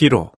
피로.